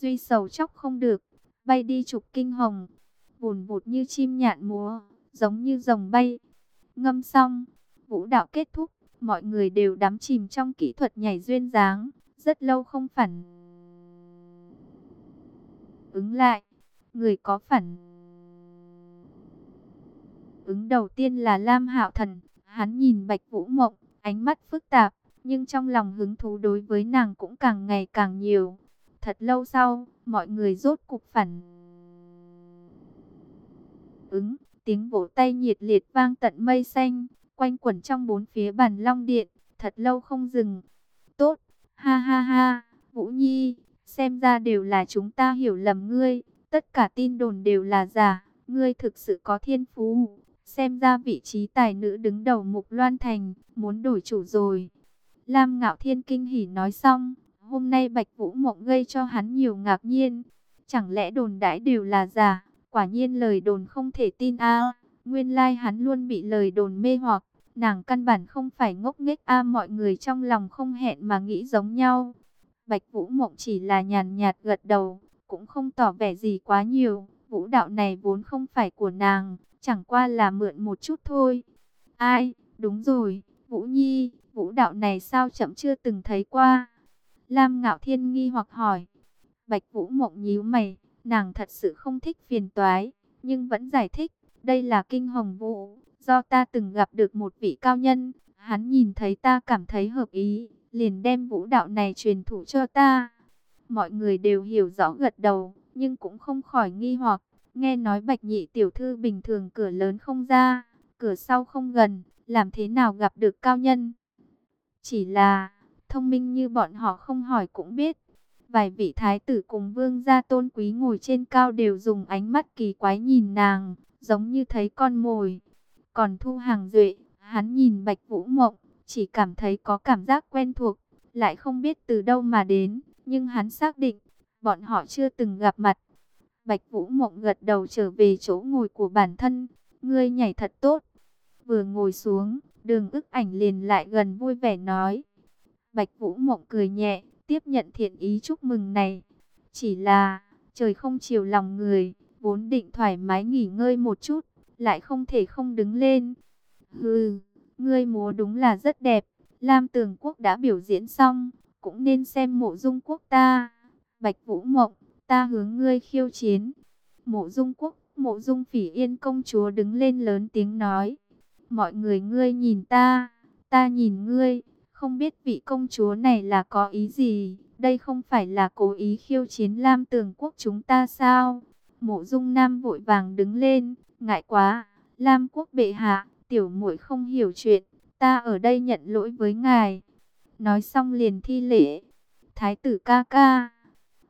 Duy sầu chóc không được, bay đi chụp kinh hồng, vùn vụt như chim nhạn múa, giống như rồng bay. Ngâm xong, vũ đạo kết thúc, mọi người đều đắm chìm trong kỹ thuật nhảy duyên dáng, rất lâu không phản ứng lại. Người có phản ứng đầu tiên là Lam Hạo Thần, hắn nhìn Bạch Vũ Mộng, ánh mắt phức tạp, nhưng trong lòng hứng thú đối với nàng cũng càng ngày càng nhiều. Thật lâu sau, mọi người rốt cục phản ứng, tiếng vỗ tay nhiệt liệt vang tận mây xanh, quanh quẩn trong bốn phía bàn long điện, thật lâu không dừng. Tốt, ha ha ha, Vũ Nhi, xem ra đều là chúng ta hiểu lầm ngươi, tất cả tin đồn đều là giả, ngươi thực sự có thiên phú. Xem ra vị trí tài nữ đứng đầu Mục Loan Thành, muốn đổi chủ rồi. Lam Ngạo Thiên kinh hỉ nói xong, hôm nay Bạch Vũ Mộng gây cho hắn nhiều ngạc nhiên. Chẳng lẽ đồn đãi đều là giả, quả nhiên lời đồn không thể tin a Nguyên lai like hắn luôn bị lời đồn mê hoặc, nàng căn bản không phải ngốc nghếch a mọi người trong lòng không hẹn mà nghĩ giống nhau. Bạch Vũ Mộng chỉ là nhàn nhạt gật đầu, cũng không tỏ vẻ gì quá nhiều. Vũ đạo này vốn không phải của nàng, chẳng qua là mượn một chút thôi. Ai, đúng rồi, Vũ Nhi, vũ đạo này sao chậm chưa từng thấy qua? Lam Ngạo Thiên nghi hoặc hỏi. Bạch Vũ Mộng nhíu mày, nàng thật sự không thích phiền toái, nhưng vẫn giải thích, đây là kinh hồng vũ, do ta từng gặp được một vị cao nhân, hắn nhìn thấy ta cảm thấy hợp ý, liền đem vũ đạo này truyền thụ cho ta. Mọi người đều hiểu rõ gật đầu, nhưng cũng không khỏi nghi hoặc, nghe nói bạch nhị tiểu thư bình thường cửa lớn không ra, cửa sau không gần, làm thế nào gặp được cao nhân. Chỉ là, thông minh như bọn họ không hỏi cũng biết. Vài vị thái tử cùng vương gia tôn quý ngồi trên cao đều dùng ánh mắt kỳ quái nhìn nàng, giống như thấy con mồi. Còn thu hàng duệ, hắn nhìn bạch vũ mộng, chỉ cảm thấy có cảm giác quen thuộc, lại không biết từ đâu mà đến, nhưng hắn xác định, bọn họ chưa từng gặp mặt. Bạch Vũ Mộng gật đầu trở về chỗ ngồi của bản thân, ngươi nhảy thật tốt. Vừa ngồi xuống, đường ức ảnh liền lại gần vui vẻ nói. Bạch Vũ Mộng cười nhẹ, tiếp nhận thiện ý chúc mừng này. Chỉ là, trời không chiều lòng người, vốn định thoải mái nghỉ ngơi một chút, lại không thể không đứng lên. Hừ, ngươi múa đúng là rất đẹp, Lam Tường Quốc đã biểu diễn xong, cũng nên xem mộ dung quốc ta. Bạch Vũ Mộng, ta hướng ngươi khiêu chiến. Mộ dung quốc, mộ dung phỉ yên công chúa đứng lên lớn tiếng nói. Mọi người ngươi nhìn ta, ta nhìn ngươi, không biết vị công chúa này là có ý gì, đây không phải là cố ý khiêu chiến Lam Tường Quốc chúng ta sao? Mộ Dung Nam vội vàng đứng lên, ngại quá, Lam Quốc bệ hạ, tiểu muội không hiểu chuyện, ta ở đây nhận lỗi với ngài. Nói xong liền thi lễ, Thái tử ca ca.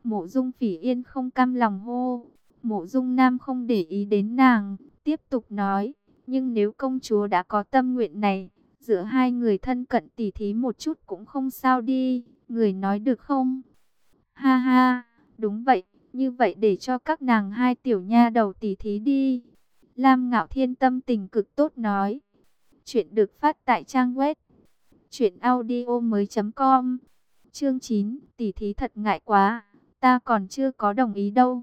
Mộ Dung Phỉ Yên không cam lòng hô, Mộ Dung Nam không để ý đến nàng, tiếp tục nói, nhưng nếu công chúa đã có tâm nguyện này, giữa hai người thân cận tỉ thí một chút cũng không sao đi, người nói được không? Ha ha, đúng vậy, như vậy để cho các nàng hai tiểu nha đầu tỉ thí đi. Lam Ngạo Thiên tâm tình cực tốt nói. Chuyện được phát tại trang web truyệnaudiomoi.com. Chương 9, tỉ thí thật ngại quá, ta còn chưa có đồng ý đâu.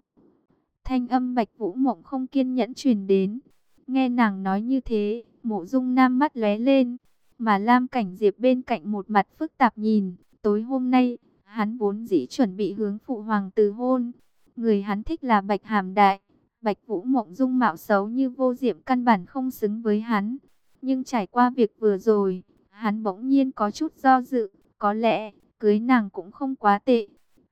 Thanh âm Bạch Vũ Mộng không kiên nhẫn truyền đến. Nghe nàng nói như thế, Mộ Dung Nam mắt lóe lên, mà Lam Cảnh Diệp bên cạnh một mặt phức tạp nhìn, tối hôm nay, hắn vốn dĩ chuẩn bị hướng phụ hoàng từ hôn. Người hắn thích là Bạch Hàm Đại, Bạch Vũ Mộng dung mạo xấu như vô diệm căn bản không xứng với hắn. Nhưng trải qua việc vừa rồi, hắn bỗng nhiên có chút do dự, có lẽ cưới nàng cũng không quá tệ.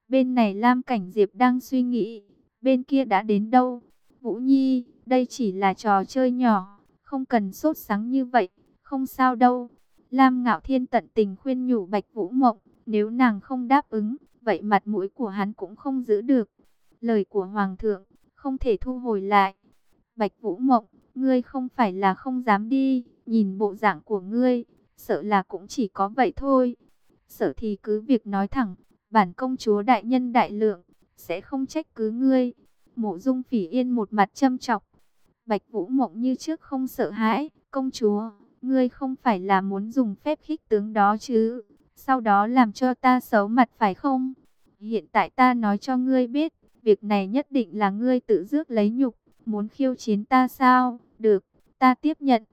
Bên này Lam Cảnh Diệp đang suy nghĩ, bên kia đã đến đâu? Vũ Nhi, đây chỉ là trò chơi nhỏ, không cần sốt sắng như vậy, không sao đâu. Lam Ngạo Thiên tận tình khuyên nhủ Bạch Vũ Mộng, nếu nàng không đáp ứng, vậy mặt mũi của hắn cũng không giữ được. Lời của Hoàng thượng, không thể thu hồi lại. Bạch Vũ Mộng, ngươi không phải là không dám đi, nhìn bộ dạng của ngươi, sợ là cũng chỉ có vậy thôi. Sợ thì cứ việc nói thẳng, bản công chúa đại nhân đại lượng, sẽ không trách cứ ngươi. Mộ dung phỉ yên một mặt châm chọc. Bạch Vũ Mộng như trước không sợ hãi, công chúa, ngươi không phải là muốn dùng phép khích tướng đó chứ, sau đó làm cho ta xấu mặt phải không? Hiện tại ta nói cho ngươi biết, việc này nhất định là ngươi tự rước lấy nhục, muốn khiêu chiến ta sao? Được, ta tiếp nhận.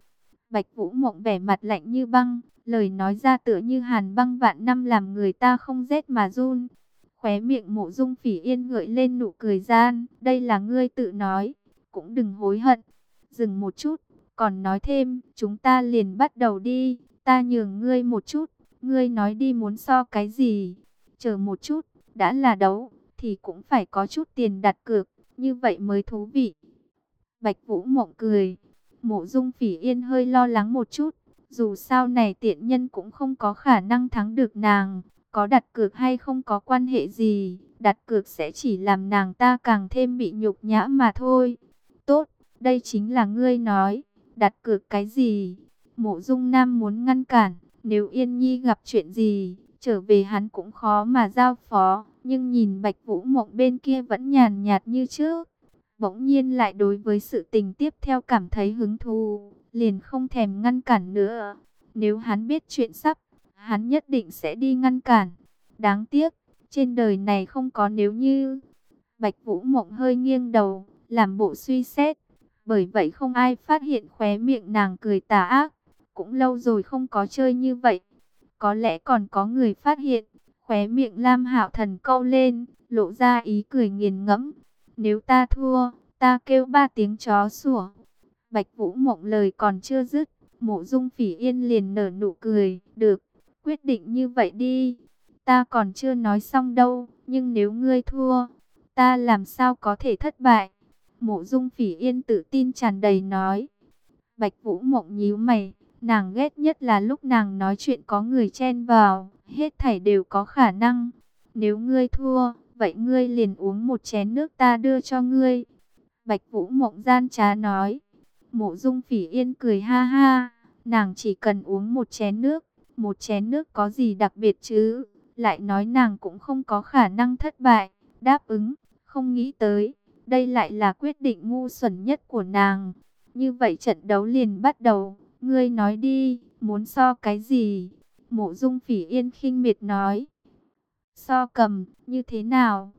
Bạch Vũ Mộng vẻ mặt lạnh như băng, lời nói ra tựa như hàn băng vạn năm làm người ta không rét mà run. Khóe miệng mộ dung phỉ yên gợi lên nụ cười gian, đây là ngươi tự nói, cũng đừng hối hận. Dừng một chút, còn nói thêm, chúng ta liền bắt đầu đi, ta nhường ngươi một chút, ngươi nói đi muốn so cái gì, chờ một chút, đã là đấu, thì cũng phải có chút tiền đặt cược, như vậy mới thú vị. Bạch Vũ mộng cười, mộ dung phỉ yên hơi lo lắng một chút, dù sao này tiện nhân cũng không có khả năng thắng được nàng, có đặt cược hay không có quan hệ gì, đặt cược sẽ chỉ làm nàng ta càng thêm bị nhục nhã mà thôi. Tốt, đây chính là ngươi nói, đặt cược cái gì? Mộ Dung Nam muốn ngăn cản, nếu Yên Nhi gặp chuyện gì, trở về hắn cũng khó mà giao phó, nhưng nhìn Bạch Vũ Mộng bên kia vẫn nhàn nhạt như trước. Bỗng nhiên lại đối với sự tình tiếp theo cảm thấy hứng thú, liền không thèm ngăn cản nữa. Nếu hắn biết chuyện sắp, hắn nhất định sẽ đi ngăn cản. Đáng tiếc, trên đời này không có nếu như. Bạch Vũ Mộng hơi nghiêng đầu, làm bộ suy xét. Bởi vậy không ai phát hiện khóe miệng nàng cười tà ác. Cũng lâu rồi không có chơi như vậy. Có lẽ còn có người phát hiện. Khóe miệng Lam Hạo Thần câu lên, lộ ra ý cười nghiền ngẫm. Nếu ta thua, ta kêu ba tiếng chó sủa. Bạch Vũ Mộng lời còn chưa dứt, Mộ Dung Phỉ Yên liền nở nụ cười, "Được, quyết định như vậy đi. Ta còn chưa nói xong đâu, nhưng nếu ngươi thua, ta làm sao có thể thất bại?" Mộ Dung Phỉ Yên tự tin tràn đầy nói. Bạch Vũ Mộng nhíu mày, nàng ghét nhất là lúc nàng nói chuyện có người chen vào, hết thảy đều có khả năng. Nếu ngươi thua, vậy ngươi liền uống một chén nước ta đưa cho ngươi. Bạch Vũ Mộng gian trá nói. Mộ Dung Phỉ Yên cười ha ha, nàng chỉ cần uống một chén nước, một chén nước có gì đặc biệt chứ? Lại nói nàng cũng không có khả năng thất bại, đáp ứng, không nghĩ tới, đây lại là quyết định ngu xuẩn nhất của nàng. Như vậy trận đấu liền bắt đầu, ngươi nói đi, muốn so cái gì? Mộ Dung Phỉ Yên khinh miệt nói. So cầm, như thế nào?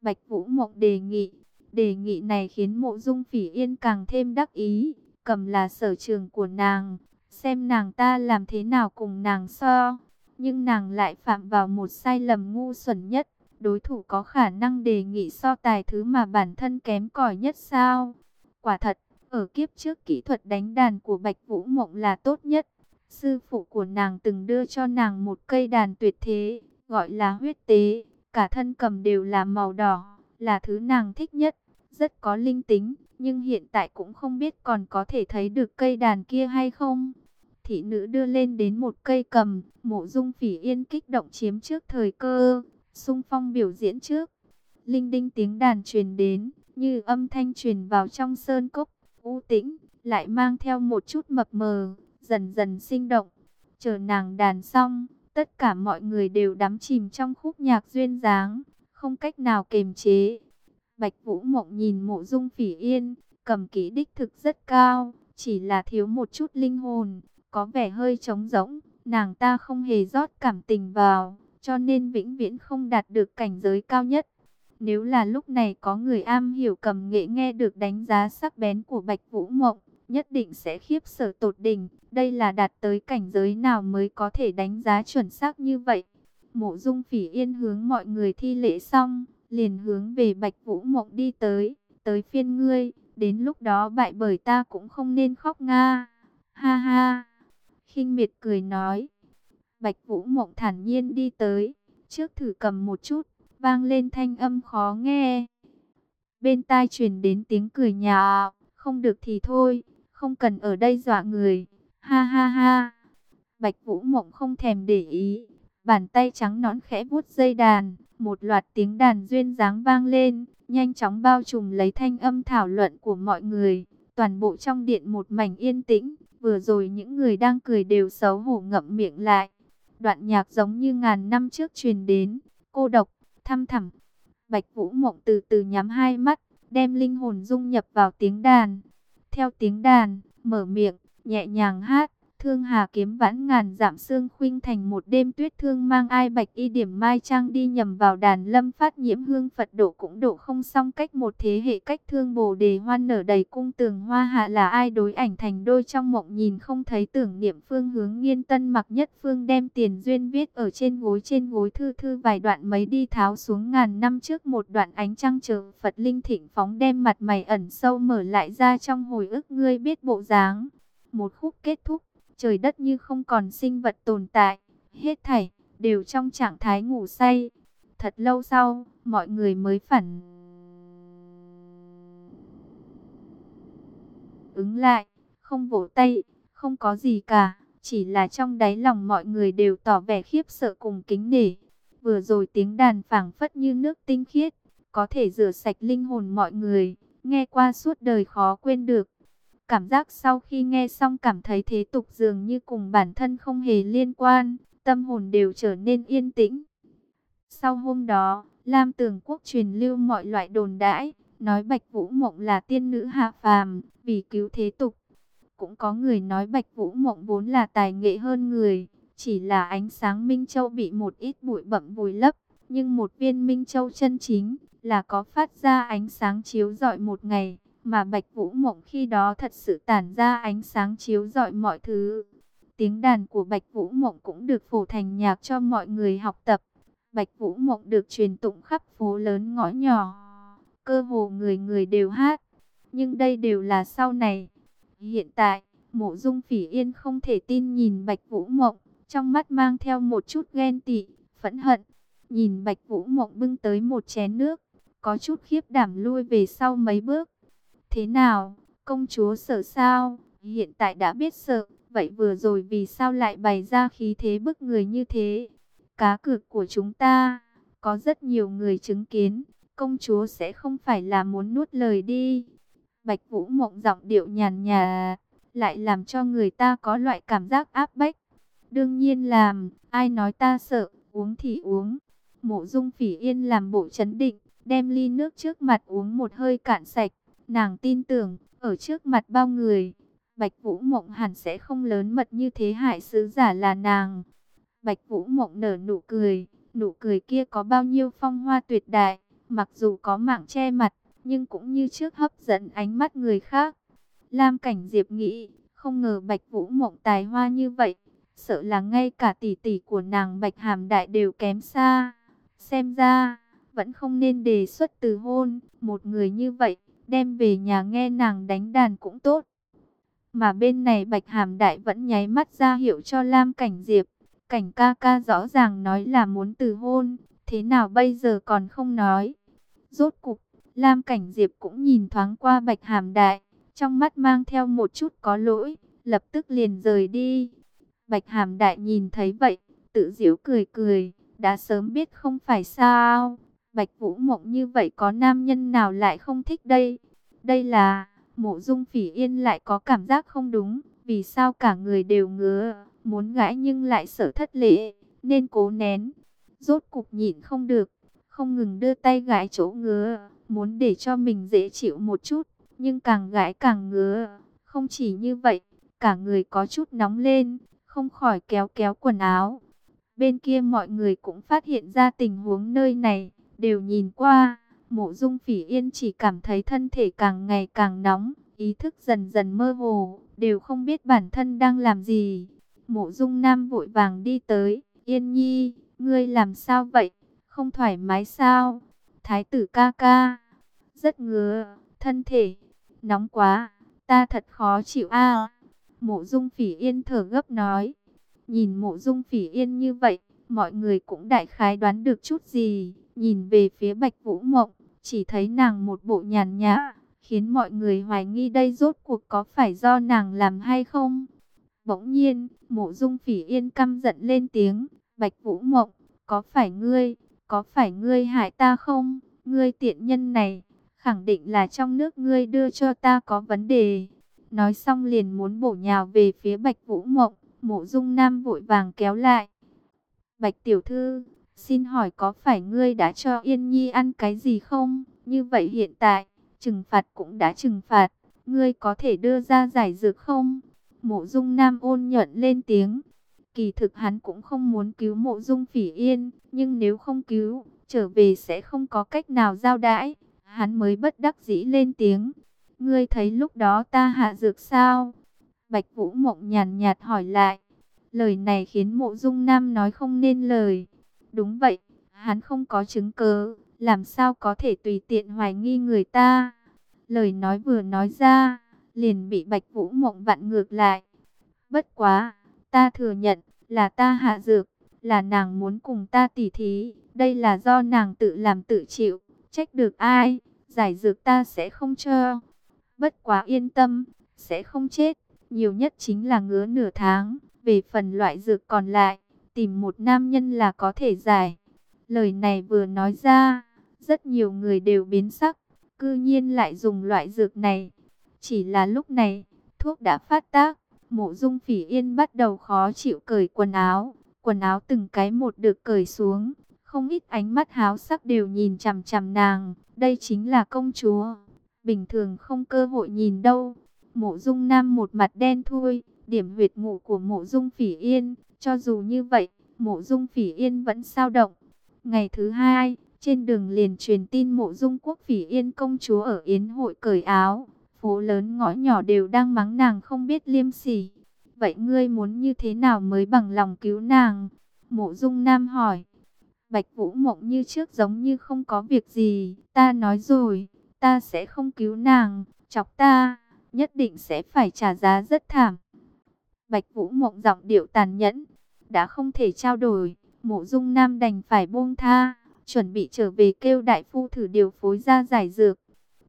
Bạch Vũ Mộng đề nghị. Đề nghị này khiến mộ dung phỉ yên càng thêm đắc ý. Cầm là sở trường của nàng. Xem nàng ta làm thế nào cùng nàng so. Nhưng nàng lại phạm vào một sai lầm ngu xuẩn nhất. Đối thủ có khả năng đề nghị so tài thứ mà bản thân kém cỏi nhất sao? Quả thật, ở kiếp trước kỹ thuật đánh đàn của Bạch Vũ Mộng là tốt nhất. Sư phụ của nàng từng đưa cho nàng một cây đàn tuyệt thế, gọi là huyết tế. Cả thân cầm đều là màu đỏ, là thứ nàng thích nhất rất có linh tính, nhưng hiện tại cũng không biết còn có thể thấy được cây đàn kia hay không. Thị nữ đưa lên đến một cây cầm, mộ dung phỉ yên kích động chiếm trước thời cơ, sung phong biểu diễn trước. Linh đinh tiếng đàn truyền đến, như âm thanh truyền vào trong sơn cốc, u tĩnh, lại mang theo một chút mập mờ, dần dần sinh động. Chờ nàng đàn xong, tất cả mọi người đều đắm chìm trong khúc nhạc duyên dáng, không cách nào kềm chế. Bạch Vũ Mộng nhìn mộ dung phỉ yên, cầm kỹ đích thực rất cao, chỉ là thiếu một chút linh hồn, có vẻ hơi trống rỗng, nàng ta không hề rót cảm tình vào, cho nên vĩnh viễn không đạt được cảnh giới cao nhất. Nếu là lúc này có người am hiểu cầm nghệ nghe được đánh giá sắc bén của Bạch Vũ Mộng, nhất định sẽ khiếp sợ tột đỉnh, đây là đạt tới cảnh giới nào mới có thể đánh giá chuẩn xác như vậy. Mộ Dung Phỉ Yên hướng mọi người thi lễ xong, liền hướng về Bạch Vũ Mộng đi tới, tới phiên ngươi, đến lúc đó bại bởi ta cũng không nên khóc nga. Ha ha. Khinh miệt cười nói. Bạch Vũ Mộng thản nhiên đi tới, trước thử cầm một chút, vang lên thanh âm khó nghe. Bên tai truyền đến tiếng cười nhạo, không được thì thôi, không cần ở đây dọa người. Ha ha ha. Bạch Vũ Mộng không thèm để ý, bàn tay trắng nõn khẽ vuốt dây đàn, một loạt tiếng đàn duyên dáng vang lên, nhanh chóng bao trùm lấy thanh âm thảo luận của mọi người. Toàn bộ trong điện một mảnh yên tĩnh, vừa rồi những người đang cười đều xấu hổ ngậm miệng lại. Đoạn nhạc giống như ngàn năm trước truyền đến, cô độc, thăm thẳm. Bạch Vũ Mộng từ từ nhắm hai mắt, đem linh hồn dung nhập vào tiếng đàn. Theo tiếng đàn, mở miệng, nhẹ nhàng hát, Thương Hà kiếm vãn ngàn giảm xương khuynh thành một đêm tuyết thương mang ai bạch y điểm mai trang đi nhầm vào đàn lâm phát nhiễm hương Phật độ cũng độ không xong cách một thế hệ cách thương bồ đề hoan nở đầy cung tường hoa hạ là ai đối ảnh thành đôi trong mộng nhìn không thấy tưởng niệm phương hướng nghiên tân mặc nhất phương đem tiền duyên viết ở trên gối trên gối thư thư vài đoạn mấy đi tháo xuống ngàn năm trước một đoạn ánh trăng chờ Phật linh thịnh phóng đem mặt mày ẩn sâu mở lại ra trong hồi ức ngươi biết bộ dáng. Một khúc kết thúc trời đất như không còn sinh vật tồn tại, hết thảy đều trong trạng thái ngủ say. Thật lâu sau, mọi người mới phản ứng lại, không vỗ tay, không có gì cả, chỉ là trong đáy lòng mọi người đều tỏ vẻ khiếp sợ cùng kính nể. Vừa rồi tiếng đàn phảng phất như nước tinh khiết, có thể rửa sạch linh hồn mọi người, nghe qua suốt đời khó quên được. Cảm giác sau khi nghe xong cảm thấy thế tục dường như cùng bản thân không hề liên quan, tâm hồn đều trở nên yên tĩnh. Sau hôm đó, Lam Tường Quốc truyền lưu mọi loại đồn đãi, nói Bạch Vũ Mộng là tiên nữ hạ phàm, vì cứu thế tục. Cũng có người nói Bạch Vũ Mộng vốn là tài nghệ hơn người, chỉ là ánh sáng Minh Châu bị một ít bụi bậm vùi lấp, nhưng một viên Minh Châu chân chính là có phát ra ánh sáng chiếu rọi một ngày mà Bạch Vũ Mộng khi đó thật sự tản ra ánh sáng chiếu rọi mọi thứ. Tiếng đàn của Bạch Vũ Mộng cũng được phổ thành nhạc cho mọi người học tập. Bạch Vũ Mộng được truyền tụng khắp phố lớn ngõ nhỏ. Cơ hồ người người đều hát. Nhưng đây đều là sau này. Hiện tại, mộ dung phỉ yên không thể tin nhìn Bạch Vũ Mộng. Trong mắt mang theo một chút ghen tị, phẫn hận. Nhìn Bạch Vũ Mộng bưng tới một chén nước. Có chút khiếp đảm lui về sau mấy bước. Thế nào, công chúa sợ sao? Hiện tại đã biết sợ, vậy vừa rồi vì sao lại bày ra khí thế bức người như thế? Cá cược của chúng ta, có rất nhiều người chứng kiến, công chúa sẽ không phải là muốn nuốt lời đi. Bạch Vũ mộng giọng điệu nhàn nhà, lại làm cho người ta có loại cảm giác áp bách. Đương nhiên làm, ai nói ta sợ, uống thì uống. Mộ dung phỉ yên làm bộ chấn định, đem ly nước trước mặt uống một hơi cạn sạch. Nàng tin tưởng, ở trước mặt bao người, Bạch Vũ Mộng hẳn sẽ không lớn mật như thế hại sứ giả là nàng. Bạch Vũ Mộng nở nụ cười, nụ cười kia có bao nhiêu phong hoa tuyệt đại, mặc dù có mạng che mặt, nhưng cũng như trước hấp dẫn ánh mắt người khác. Lam Cảnh Diệp nghĩ, không ngờ Bạch Vũ Mộng tài hoa như vậy, sợ là ngay cả tỷ tỷ của nàng Bạch Hàm Đại đều kém xa. Xem ra, vẫn không nên đề xuất từ hôn, một người như vậy, đem về nhà nghe nàng đánh đàn cũng tốt. Mà bên này Bạch Hàm Đại vẫn nháy mắt ra hiệu cho Lam Cảnh Diệp. Cảnh ca ca rõ ràng nói là muốn từ hôn, thế nào bây giờ còn không nói. Rốt cục, Lam Cảnh Diệp cũng nhìn thoáng qua Bạch Hàm Đại, trong mắt mang theo một chút có lỗi, lập tức liền rời đi. Bạch Hàm Đại nhìn thấy vậy, tự giễu cười cười, đã sớm biết không phải sao, Bạch Vũ Mộng như vậy có nam nhân nào lại không thích đây? Đây là, mộ dung phỉ yên lại có cảm giác không đúng, vì sao cả người đều ngứa, muốn gãi nhưng lại sợ thất lễ, nên cố nén. Rốt cục nhịn không được, không ngừng đưa tay gãi chỗ ngứa, muốn để cho mình dễ chịu một chút, nhưng càng gãi càng ngứa. Không chỉ như vậy, cả người có chút nóng lên, không khỏi kéo kéo quần áo. Bên kia mọi người cũng phát hiện ra tình huống nơi này đều nhìn qua, mộ dung phỉ yên chỉ cảm thấy thân thể càng ngày càng nóng, ý thức dần dần mơ hồ, đều không biết bản thân đang làm gì. Mộ dung nam vội vàng đi tới, yên nhi, ngươi làm sao vậy, không thoải mái sao? Thái tử ca ca, rất ngứa, thân thể, nóng quá, ta thật khó chịu a. Mộ dung phỉ yên thở gấp nói, nhìn mộ dung phỉ yên như vậy, mọi người cũng đại khái đoán được chút gì nhìn về phía Bạch Vũ Mộng, chỉ thấy nàng một bộ nhàn nhã, khiến mọi người hoài nghi đây rốt cuộc có phải do nàng làm hay không. Bỗng nhiên, mộ dung phỉ yên căm giận lên tiếng, Bạch Vũ Mộng, có phải ngươi, có phải ngươi hại ta không, ngươi tiện nhân này, khẳng định là trong nước ngươi đưa cho ta có vấn đề. Nói xong liền muốn bổ nhào về phía Bạch Vũ Mộng, mộ dung nam vội vàng kéo lại. Bạch Tiểu Thư, Xin hỏi có phải ngươi đã cho Yên Nhi ăn cái gì không? Như vậy hiện tại, trừng phạt cũng đã trừng phạt. Ngươi có thể đưa ra giải dược không? Mộ dung nam ôn nhuận lên tiếng. Kỳ thực hắn cũng không muốn cứu mộ dung phỉ yên, nhưng nếu không cứu, trở về sẽ không có cách nào giao đãi. Hắn mới bất đắc dĩ lên tiếng. Ngươi thấy lúc đó ta hạ dược sao? Bạch Vũ Mộng nhàn nhạt hỏi lại. Lời này khiến mộ dung nam nói không nên lời. Đúng vậy, hắn không có chứng cứ, làm sao có thể tùy tiện hoài nghi người ta. Lời nói vừa nói ra, liền bị Bạch Vũ Mộng vặn ngược lại. Bất quá, ta thừa nhận, là ta hạ dược, là nàng muốn cùng ta tỉ thí, đây là do nàng tự làm tự chịu, trách được ai, giải dược ta sẽ không cho. Bất quá yên tâm, sẽ không chết, nhiều nhất chính là ngứa nửa tháng, về phần loại dược còn lại, tìm một nam nhân là có thể giải. Lời này vừa nói ra, rất nhiều người đều biến sắc, cư nhiên lại dùng loại dược này. Chỉ là lúc này, thuốc đã phát tác, mộ dung phỉ yên bắt đầu khó chịu cởi quần áo. Quần áo từng cái một được cởi xuống, không ít ánh mắt háo sắc đều nhìn chằm chằm nàng. Đây chính là công chúa, bình thường không cơ hội nhìn đâu. Mộ dung nam một mặt đen thui, điểm huyệt ngủ của mộ dung phỉ yên. Cho dù như vậy, mộ dung phỉ yên vẫn sao động. Ngày thứ hai, trên đường liền truyền tin mộ dung quốc phỉ yên công chúa ở Yến hội cởi áo. Phố lớn ngõ nhỏ đều đang mắng nàng không biết liêm sỉ. Vậy ngươi muốn như thế nào mới bằng lòng cứu nàng? Mộ dung nam hỏi. Bạch Vũ Mộng như trước giống như không có việc gì. Ta nói rồi, ta sẽ không cứu nàng. Chọc ta, nhất định sẽ phải trả giá rất thảm. Bạch Vũ Mộng giọng điệu tàn nhẫn. Đã không thể trao đổi, mộ dung nam đành phải buông tha. Chuẩn bị trở về kêu đại phu thử điều phối ra giải dược.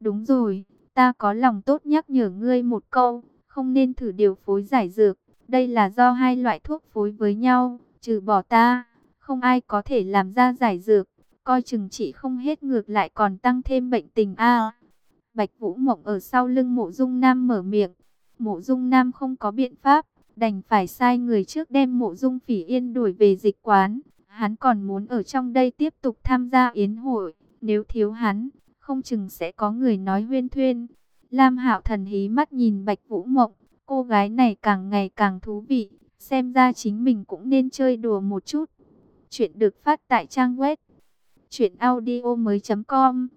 Đúng rồi, ta có lòng tốt nhắc nhở ngươi một câu. Không nên thử điều phối giải dược. Đây là do hai loại thuốc phối với nhau, trừ bỏ ta, không ai có thể làm ra giải dược, coi chừng chỉ không hết ngược lại còn tăng thêm bệnh tình a. Bạch Vũ Mộng ở sau lưng Mộ Dung Nam mở miệng, Mộ Dung Nam không có biện pháp, đành phải sai người trước đem Mộ Dung Phỉ Yên đuổi về dịch quán, hắn còn muốn ở trong đây tiếp tục tham gia yến hội, nếu thiếu hắn, không chừng sẽ có người nói huyên thuyên. Lam Hạo Thần hí mắt nhìn Bạch Vũ Mộng, Cô gái này càng ngày càng thú vị, xem ra chính mình cũng nên chơi đùa một chút. Chuyện được phát tại trang web truyệnaudiomoi.com.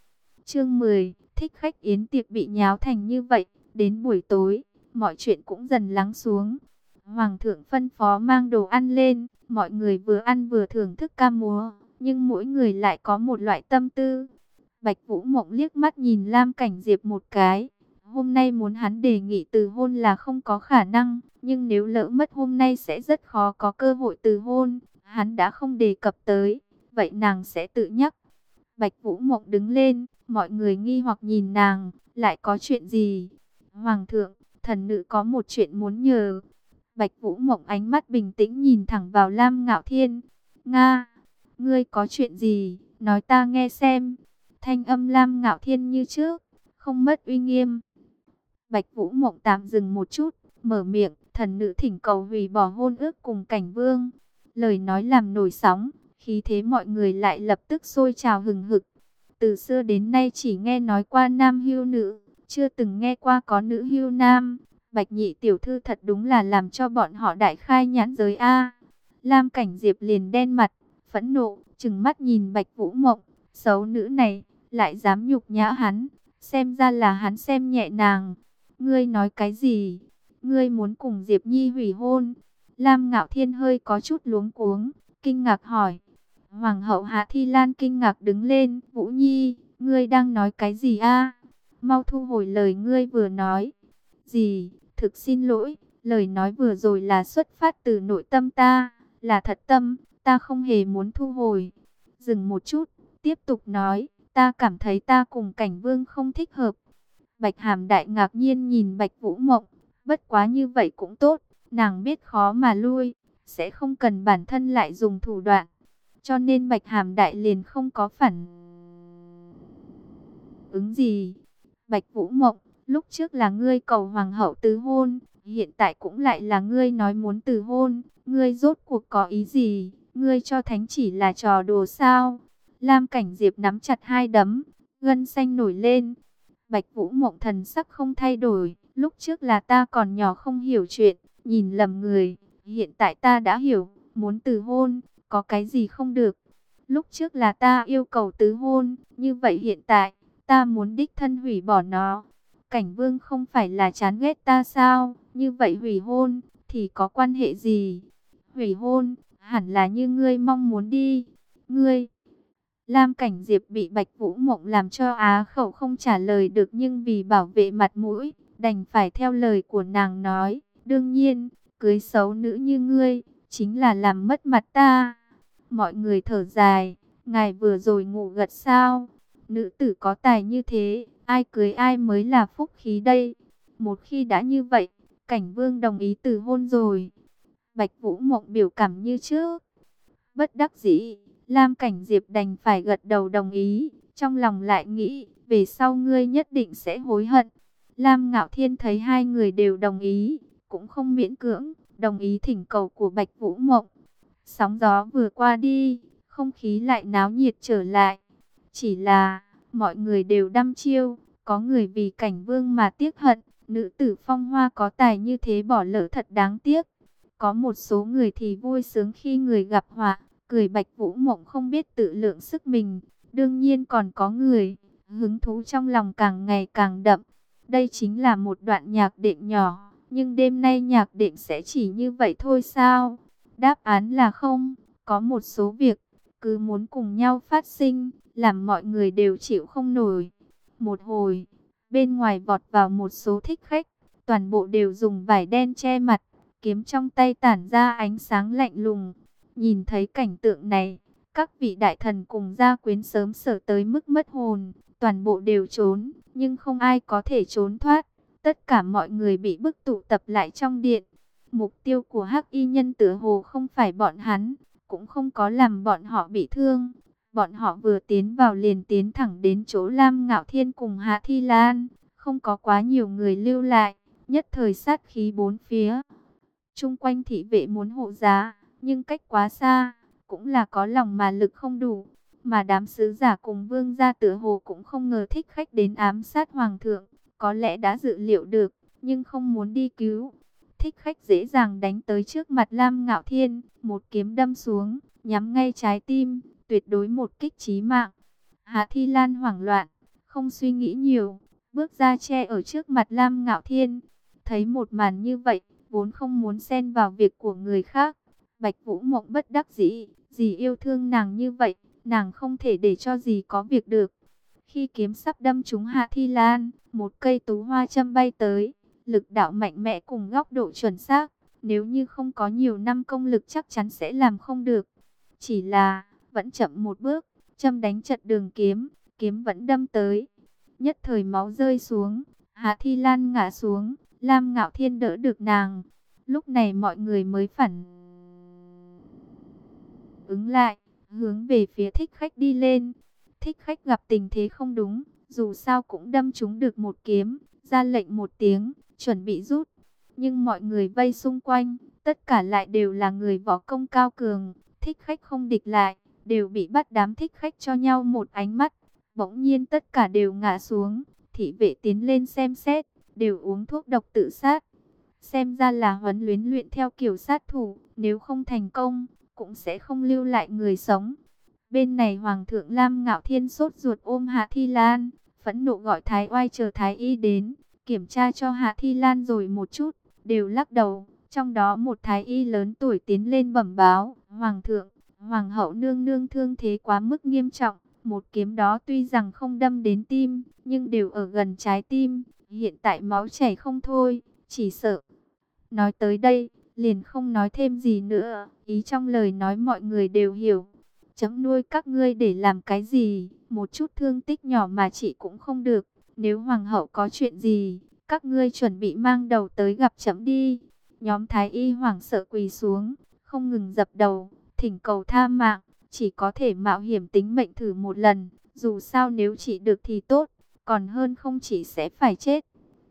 Chương 10, thích khách yến tiệc bị nháo thành như vậy, đến buổi tối, mọi chuyện cũng dần lắng xuống. Hoàng thượng phân phó mang đồ ăn lên, mọi người vừa ăn vừa thưởng thức ca múa, nhưng mỗi người lại có một loại tâm tư. Bạch Vũ Mộng liếc mắt nhìn Lam Cảnh Diệp một cái, Hôm nay muốn hắn đề nghị từ hôn là không có khả năng, nhưng nếu lỡ mất hôm nay sẽ rất khó có cơ hội từ hôn. Hắn đã không đề cập tới, vậy nàng sẽ tự nhắc. Bạch Vũ Mộng đứng lên, mọi người nghi hoặc nhìn nàng, lại có chuyện gì? Hoàng thượng, thần nữ có một chuyện muốn nhờ. Bạch Vũ Mộng ánh mắt bình tĩnh nhìn thẳng vào Lam Ngạo Thiên. Nga, ngươi có chuyện gì? Nói ta nghe xem. Thanh âm Lam Ngạo Thiên như trước, không mất uy nghiêm. Bạch Vũ Mộng tạm dừng một chút, mở miệng, thần nữ thỉnh cầu hủy bỏ hôn ước cùng cảnh vương. Lời nói làm nổi sóng, khí thế mọi người lại lập tức sôi trào hừng hực. Từ xưa đến nay chỉ nghe nói qua nam hưu nữ, chưa từng nghe qua có nữ hưu nam. Bạch nhị tiểu thư thật đúng là làm cho bọn họ đại khai nhãn giới A. Lam cảnh diệp liền đen mặt, phẫn nộ, chừng mắt nhìn bạch vũ mộng, xấu nữ này, lại dám nhục nhã hắn, xem ra là hắn xem nhẹ nàng. Ngươi nói cái gì? Ngươi muốn cùng Diệp Nhi hủy hôn? Lam Ngạo Thiên hơi có chút luống cuống, kinh ngạc hỏi. Hoàng hậu Hạ Thi Lan kinh ngạc đứng lên, Vũ Nhi, ngươi đang nói cái gì a? Mau thu hồi lời ngươi vừa nói. Gì? Thực xin lỗi, lời nói vừa rồi là xuất phát từ nội tâm ta, là thật tâm, ta không hề muốn thu hồi. Dừng một chút, tiếp tục nói, ta cảm thấy ta cùng cảnh vương không thích hợp, Bạch Hàm Đại ngạc nhiên nhìn Bạch Vũ Mộng, bất quá như vậy cũng tốt, nàng biết khó mà lui, sẽ không cần bản thân lại dùng thủ đoạn. Cho nên Bạch Hàm Đại liền không có phản ứng gì. Bạch Vũ Mộng, lúc trước là ngươi cầu hoàng hậu từ hôn, hiện tại cũng lại là ngươi nói muốn từ hôn, ngươi rốt cuộc có ý gì, ngươi cho thánh chỉ là trò đùa sao? Lam Cảnh Diệp nắm chặt hai đấm, gân xanh nổi lên, Bạch Vũ Mộng thần sắc không thay đổi, lúc trước là ta còn nhỏ không hiểu chuyện, nhìn lầm người, hiện tại ta đã hiểu, muốn từ hôn, có cái gì không được. Lúc trước là ta yêu cầu tứ hôn, như vậy hiện tại, ta muốn đích thân hủy bỏ nó. Cảnh vương không phải là chán ghét ta sao, như vậy hủy hôn, thì có quan hệ gì? Hủy hôn, hẳn là như ngươi mong muốn đi. Ngươi, Lam Cảnh Diệp bị Bạch Vũ Mộng làm cho á khẩu không trả lời được nhưng vì bảo vệ mặt mũi, đành phải theo lời của nàng nói. Đương nhiên, cưới xấu nữ như ngươi, chính là làm mất mặt ta. Mọi người thở dài, ngài vừa rồi ngủ gật sao? Nữ tử có tài như thế, ai cưới ai mới là phúc khí đây. Một khi đã như vậy, cảnh vương đồng ý từ hôn rồi. Bạch Vũ Mộng biểu cảm như trước. Bất đắc dĩ, Lam Cảnh Diệp đành phải gật đầu đồng ý. Trong lòng lại nghĩ, về sau ngươi nhất định sẽ hối hận. Lam Ngạo Thiên thấy hai người đều đồng ý, cũng không miễn cưỡng, đồng ý thỉnh cầu của Bạch Vũ Mộng. Sóng gió vừa qua đi, không khí lại náo nhiệt trở lại. Chỉ là, mọi người đều đăm chiêu, có người vì cảnh vương mà tiếc hận, nữ tử phong hoa có tài như thế bỏ lỡ thật đáng tiếc. Có một số người thì vui sướng khi người gặp họa, cười bạch vũ mộng không biết tự lượng sức mình. Đương nhiên còn có người, hứng thú trong lòng càng ngày càng đậm. Đây chính là một đoạn nhạc đệm nhỏ, nhưng đêm nay nhạc đệm sẽ chỉ như vậy thôi sao? Đáp án là không, có một số việc, cứ muốn cùng nhau phát sinh, làm mọi người đều chịu không nổi. Một hồi, bên ngoài vọt vào một số thích khách, toàn bộ đều dùng vải đen che mặt, kiếm trong tay tản ra ánh sáng lạnh lùng. Nhìn thấy cảnh tượng này, các vị đại thần cùng gia quyến sớm sở tới mức mất hồn, toàn bộ đều trốn, nhưng không ai có thể trốn thoát. Tất cả mọi người bị bức tụ tập lại trong điện. Mục tiêu của hắc y nhân tử hồ không phải bọn hắn, cũng không có làm bọn họ bị thương. Bọn họ vừa tiến vào liền tiến thẳng đến chỗ Lam Ngạo Thiên cùng Hạ Thi Lan, không có quá nhiều người lưu lại, nhất thời sát khí bốn phía. Trung quanh thị vệ muốn hộ giá, nhưng cách quá xa, cũng là có lòng mà lực không đủ. Mà đám sứ giả cùng vương gia tử hồ cũng không ngờ thích khách đến ám sát hoàng thượng, có lẽ đã dự liệu được, nhưng không muốn đi cứu. Thích khách dễ dàng đánh tới trước mặt Lam Ngạo Thiên, một kiếm đâm xuống, nhắm ngay trái tim, tuyệt đối một kích chí mạng. Hạ Thi Lan hoảng loạn, không suy nghĩ nhiều, bước ra che ở trước mặt Lam Ngạo Thiên. Thấy một màn như vậy, vốn không muốn xen vào việc của người khác. Bạch Vũ Mộng bất đắc dĩ, dì yêu thương nàng như vậy, nàng không thể để cho dì có việc được. Khi kiếm sắp đâm trúng Hạ Thi Lan, một cây tú hoa châm bay tới, lực đạo mạnh mẽ cùng góc độ chuẩn xác. Nếu như không có nhiều năm công lực chắc chắn sẽ làm không được. Chỉ là, vẫn chậm một bước, châm đánh chật đường kiếm, kiếm vẫn đâm tới. Nhất thời máu rơi xuống, Hạ Thi Lan ngã xuống, Lam Ngạo Thiên đỡ được nàng. Lúc này mọi người mới phản ứng lại, hướng về phía thích khách đi lên. Thích khách gặp tình thế không đúng, dù sao cũng đâm trúng được một kiếm, ra lệnh một tiếng, chuẩn bị rút. Nhưng mọi người vây xung quanh, tất cả lại đều là người võ công cao cường, thích khách không địch lại, đều bị bắt đám thích khách cho nhau một ánh mắt. Bỗng nhiên tất cả đều ngã xuống, thị vệ tiến lên xem xét, đều uống thuốc độc tự sát. Xem ra là huấn luyện luyện theo kiểu sát thủ, nếu không thành công, cũng sẽ không lưu lại người sống. Bên này Hoàng thượng Lam Ngạo Thiên sốt ruột ôm Hạ Thi Lan, phẫn nộ gọi Thái Oai chờ Thái Y đến, kiểm tra cho Hạ Thi Lan rồi một chút, đều lắc đầu. Trong đó một Thái Y lớn tuổi tiến lên bẩm báo, Hoàng thượng, Hoàng hậu nương nương thương thế quá mức nghiêm trọng. Một kiếm đó tuy rằng không đâm đến tim, nhưng đều ở gần trái tim. Hiện tại máu chảy không thôi, chỉ sợ. Nói tới đây, liền không nói thêm gì nữa. Ý trong lời nói mọi người đều hiểu. Chấm nuôi các ngươi để làm cái gì? Một chút thương tích nhỏ mà chị cũng không được. Nếu hoàng hậu có chuyện gì, các ngươi chuẩn bị mang đầu tới gặp chấm đi. Nhóm thái y hoảng sợ quỳ xuống, không ngừng dập đầu, thỉnh cầu tha mạng. Chỉ có thể mạo hiểm tính mệnh thử một lần. Dù sao nếu chỉ được thì tốt, còn hơn không chỉ sẽ phải chết.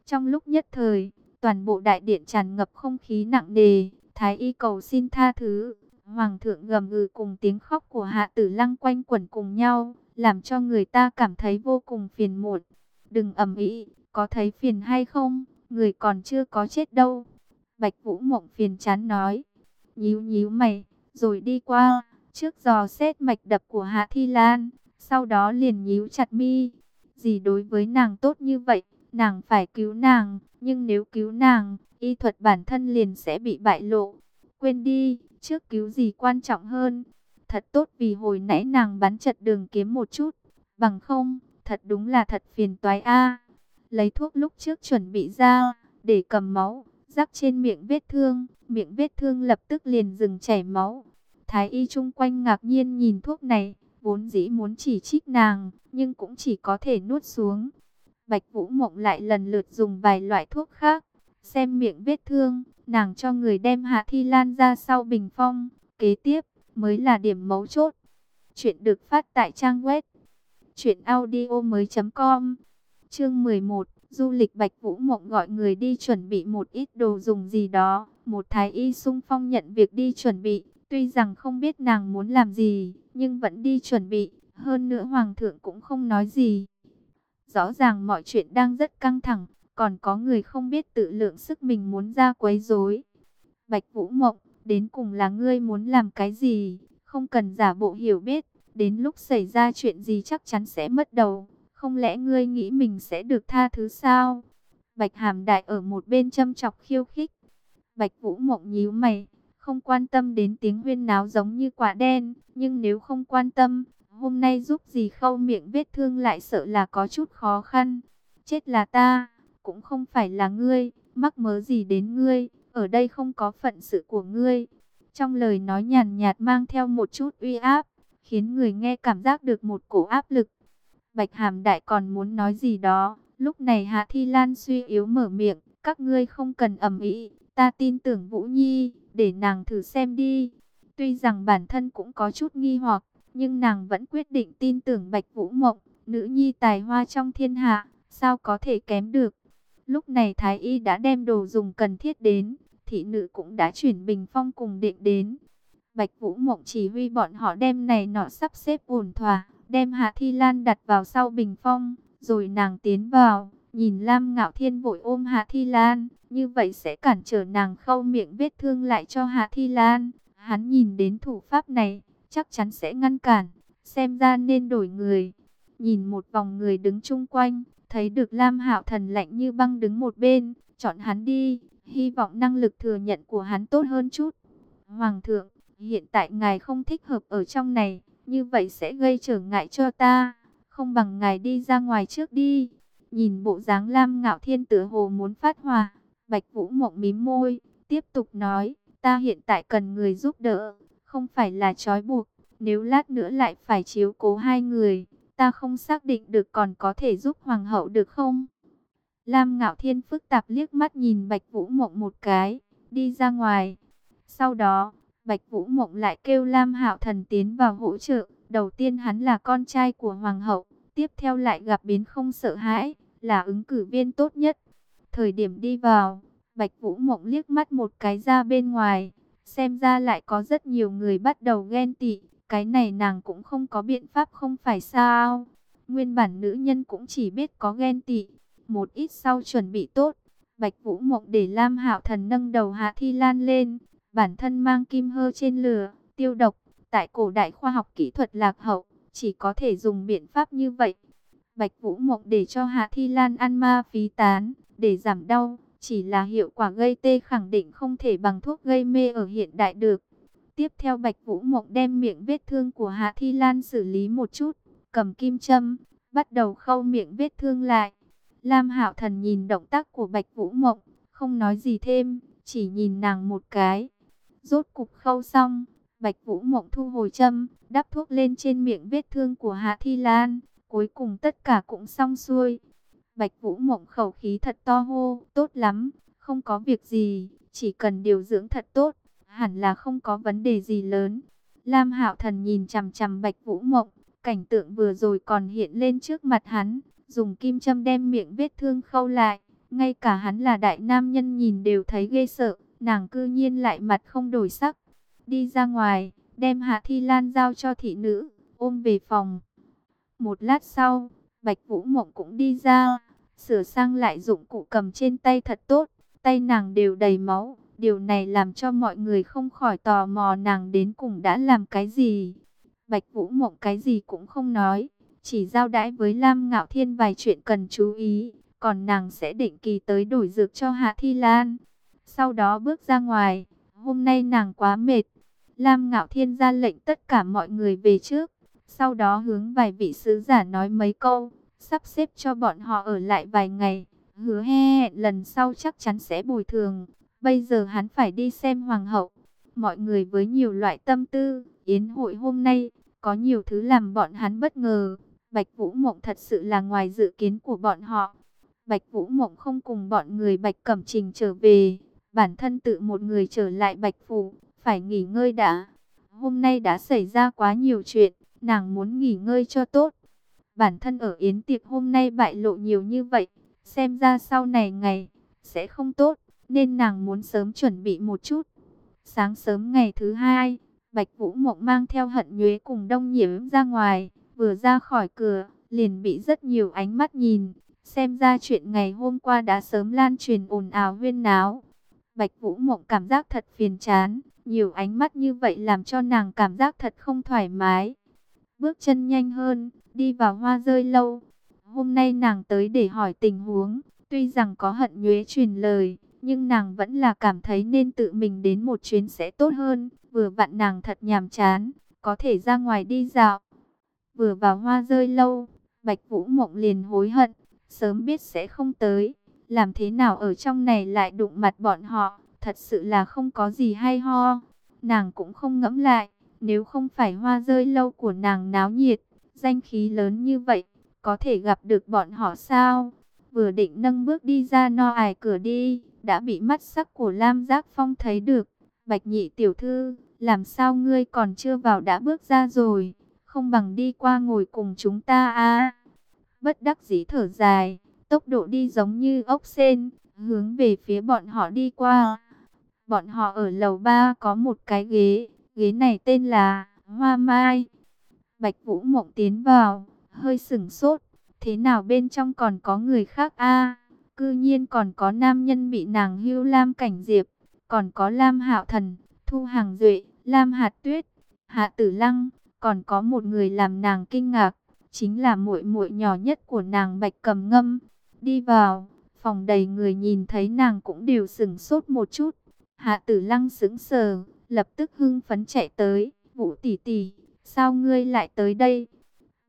Trong lúc nhất thời, toàn bộ đại điện tràn ngập không khí nặng nề, thái y cầu xin tha thứ. Hoàng thượng gầm gừ cùng tiếng khóc của hạ tử lăng quanh quẩn cùng nhau, làm cho người ta cảm thấy vô cùng phiền muộn. Đừng ầm ĩ, có thấy phiền hay không, người còn chưa có chết đâu. Bạch Vũ Mộng phiền chán nói, nhíu nhíu mày, rồi đi qua, trước giò xét mạch đập của Hạ Thi Lan, sau đó liền nhíu chặt mi. Gì đối với nàng tốt như vậy, nàng phải cứu nàng, nhưng nếu cứu nàng, y thuật bản thân liền sẽ bị bại lộ. Quên đi, trước cứu gì quan trọng hơn. Thật tốt vì hồi nãy nàng bắn chật đường kiếm một chút, bằng không, thật đúng là thật phiền toái a. Lấy thuốc lúc trước chuẩn bị ra, để cầm máu, rắc trên miệng vết thương, miệng vết thương lập tức liền dừng chảy máu. Thái y chung quanh ngạc nhiên nhìn thuốc này, vốn dĩ muốn chỉ trích nàng, nhưng cũng chỉ có thể nuốt xuống. Bạch Vũ Mộng lại lần lượt dùng vài loại thuốc khác, xem miệng vết thương, nàng cho người đem Hạ Thi Lan ra sau bình phong, kế tiếp mới là điểm mấu chốt. Chuyện được phát tại trang web truyệnaudiomoi.com. Chương 11, du lịch Bạch Vũ Mộng gọi người đi chuẩn bị một ít đồ dùng gì đó, một thái y sung phong nhận việc đi chuẩn bị, tuy rằng không biết nàng muốn làm gì, nhưng vẫn đi chuẩn bị, hơn nữa hoàng thượng cũng không nói gì. Rõ ràng mọi chuyện đang rất căng thẳng, còn có người không biết tự lượng sức mình muốn ra quấy rối. Bạch Vũ Mộng, đến cùng là ngươi muốn làm cái gì, không cần giả bộ hiểu biết, đến lúc xảy ra chuyện gì chắc chắn sẽ mất đầu, không lẽ ngươi nghĩ mình sẽ được tha thứ sao? Bạch Hàm Đại ở một bên châm chọc khiêu khích. Bạch Vũ Mộng nhíu mày, không quan tâm đến tiếng huyên náo giống như quả đen, nhưng nếu không quan tâm, hôm nay giúp gì khâu miệng vết thương lại sợ là có chút khó khăn. Chết là ta, cũng không phải là ngươi, mắc mớ gì đến ngươi, ở đây không có phận sự của ngươi. Trong lời nói nhàn nhạt mang theo một chút uy áp, khiến người nghe cảm giác được một cổ áp lực. Bạch Hàm Đại còn muốn nói gì đó, lúc này Hạ Thi Lan suy yếu mở miệng, các ngươi không cần ầm ĩ, ta tin tưởng Vũ Nhi, để nàng thử xem đi. Tuy rằng bản thân cũng có chút nghi hoặc, nhưng nàng vẫn quyết định tin tưởng Bạch Vũ Mộng, nữ nhi tài hoa trong thiên hạ, sao có thể kém được. Lúc này Thái Y đã đem đồ dùng cần thiết đến, thị nữ cũng đã chuyển bình phong cùng định đến. Bạch Vũ Mộng chỉ huy bọn họ đem này nọ sắp xếp ổn thỏa, đem Hạ Thi Lan đặt vào sau bình phong, rồi nàng tiến vào, nhìn Lam Ngạo Thiên vội ôm Hạ Thi Lan, như vậy sẽ cản trở nàng khâu miệng vết thương lại cho Hạ Thi Lan. Hắn nhìn đến thủ pháp này, chắc chắn sẽ ngăn cản, xem ra nên đổi người. Nhìn một vòng người đứng chung quanh, thấy được Lam Hạo Thần lạnh như băng đứng một bên, chọn hắn đi, hy vọng năng lực thừa nhận của hắn tốt hơn chút. Hoàng thượng, hiện tại ngài không thích hợp ở trong này, như vậy sẽ gây trở ngại cho ta, không bằng ngài đi ra ngoài trước đi. Nhìn bộ dáng Lam Ngạo Thiên tựa hồ muốn phát hỏa, Bạch Vũ Mộng mím môi, tiếp tục nói, ta hiện tại cần người giúp đỡ, không phải là trói buộc, nếu lát nữa lại phải chiếu cố hai người, ta không xác định được còn có thể giúp hoàng hậu được không? Lam Ngạo Thiên phức tạp liếc mắt nhìn Bạch Vũ Mộng một cái, đi ra ngoài. Sau đó, Bạch Vũ Mộng lại kêu Lam Hạo Thần tiến vào hỗ trợ. Đầu tiên hắn là con trai của hoàng hậu, tiếp theo lại gặp biến không sợ hãi, là ứng cử viên tốt nhất. Thời điểm đi vào, Bạch Vũ Mộng liếc mắt một cái ra bên ngoài, xem ra lại có rất nhiều người bắt đầu ghen tị, cái này nàng cũng không có biện pháp không phải sao. Nguyên bản nữ nhân cũng chỉ biết có ghen tị, một ít sau chuẩn bị tốt. Bạch Vũ Mộng để Lam Hạo Thần nâng đầu Hạ Thi Lan lên, bản thân mang kim hơ trên lửa, tiêu độc. Tại cổ đại khoa học kỹ thuật lạc hậu, chỉ có thể dùng biện pháp như vậy. Bạch Vũ Mộng để cho Hạ Thi Lan ăn ma phí tán, để giảm đau, chỉ là hiệu quả gây tê khẳng định không thể bằng thuốc gây mê ở hiện đại được. Tiếp theo Bạch Vũ Mộng đem miệng vết thương của Hạ Thi Lan xử lý một chút, cầm kim châm, bắt đầu khâu miệng vết thương lại. Lam Hạo Thần nhìn động tác của Bạch Vũ Mộng, không nói gì thêm, chỉ nhìn nàng một cái. Rốt cục khâu xong, Bạch Vũ Mộng thu hồi châm, đắp thuốc lên trên miệng vết thương của Hạ Thi Lan, cuối cùng tất cả cũng xong xuôi. Bạch Vũ Mộng khẩu khí thật to hô, tốt lắm, không có việc gì, chỉ cần điều dưỡng thật tốt, hẳn là không có vấn đề gì lớn. Lam Hạo Thần nhìn chằm chằm Bạch Vũ Mộng, cảnh tượng vừa rồi còn hiện lên trước mặt hắn, dùng kim châm đem miệng vết thương khâu lại, ngay cả hắn là đại nam nhân nhìn đều thấy ghê sợ, nàng cư nhiên lại mặt không đổi sắc, đi ra ngoài, đem Hạ Thi Lan giao cho thị nữ, ôm về phòng. Một lát sau, Bạch Vũ Mộng cũng đi ra, sửa sang lại dụng cụ cầm trên tay thật tốt, tay nàng đều đầy máu, Điều này làm cho mọi người không khỏi tò mò nàng đến cùng đã làm cái gì. Bạch Vũ Mộng cái gì cũng không nói, chỉ giao đãi với Lam Ngạo Thiên vài chuyện cần chú ý, còn nàng sẽ định kỳ tới đổi dược cho Hạ Thi Lan. Sau đó bước ra ngoài, hôm nay nàng quá mệt. Lam Ngạo Thiên ra lệnh tất cả mọi người về trước, sau đó hướng vài vị sứ giả nói mấy câu, sắp xếp cho bọn họ ở lại vài ngày, hứa hẹn lần sau chắc chắn sẽ bồi thường. Bây giờ hắn phải đi xem hoàng hậu. Mọi người với nhiều loại tâm tư, yến hội hôm nay, có nhiều thứ làm bọn hắn bất ngờ. Bạch Vũ Mộng thật sự là ngoài dự kiến của bọn họ. Bạch Vũ Mộng không cùng bọn người Bạch Cẩm Trình trở về, bản thân tự một người trở lại Bạch Phủ, phải nghỉ ngơi đã. Hôm nay đã xảy ra quá nhiều chuyện, nàng muốn nghỉ ngơi cho tốt. Bản thân ở yến tiệc hôm nay bại lộ nhiều như vậy, xem ra sau này ngày sẽ không tốt, nên nàng muốn sớm chuẩn bị một chút. Sáng sớm ngày thứ hai, Bạch Vũ Mộng mang theo hận nhuế cùng đông nhiễm ra ngoài, vừa ra khỏi cửa, liền bị rất nhiều ánh mắt nhìn. Xem ra chuyện ngày hôm qua đã sớm lan truyền ồn ào huyên náo. Bạch Vũ Mộng cảm giác thật phiền chán, nhiều ánh mắt như vậy làm cho nàng cảm giác thật không thoải mái. Bước chân nhanh hơn, đi vào hoa rơi lâu. Hôm nay nàng tới để hỏi tình huống, tuy rằng có hận nhuế truyền lời, nhưng nàng vẫn là cảm thấy nên tự mình đến một chuyến sẽ tốt hơn. Vừa vặn nàng thật nhàm chán, có thể ra ngoài đi dạo. Vừa vào hoa rơi lâu, Bạch Vũ Mộng liền hối hận, sớm biết sẽ không tới. Làm thế nào ở trong này lại đụng mặt bọn họ, thật sự là không có gì hay ho. Nàng cũng không ngẫm lại, nếu không phải hoa rơi lâu của nàng náo nhiệt, danh khí lớn như vậy, có thể gặp được bọn họ sao? Vừa định nâng bước đi ra no ải cửa đi, đã bị mắt sắc của Lam Giác Phong thấy được. Bạch nhị tiểu thư, làm sao ngươi còn chưa vào đã bước ra rồi, không bằng đi qua ngồi cùng chúng ta à. Bất đắc dĩ thở dài, tốc độ đi giống như ốc sen, hướng về phía bọn họ đi qua. Bọn họ ở lầu ba có một cái ghế, ghế này tên là Hoa Mai. Bạch Vũ Mộng tiến vào, hơi sửng sốt, thế nào bên trong còn có người khác a? Cư nhiên còn có nam nhân bị nàng hưu Lam Cảnh Diệp, còn có Lam Hạo Thần, Thu Hàng Duệ, Lam Hạt Tuyết, Hạ Tử Lăng, còn có một người làm nàng kinh ngạc, chính là muội muội nhỏ nhất của nàng Bạch Cầm Ngâm. Đi vào, phòng đầy người nhìn thấy nàng cũng đều sửng sốt một chút. Hạ Tử Lăng sững sờ, lập tức hưng phấn chạy tới, "Vũ tỷ tỷ, sao ngươi lại tới đây?"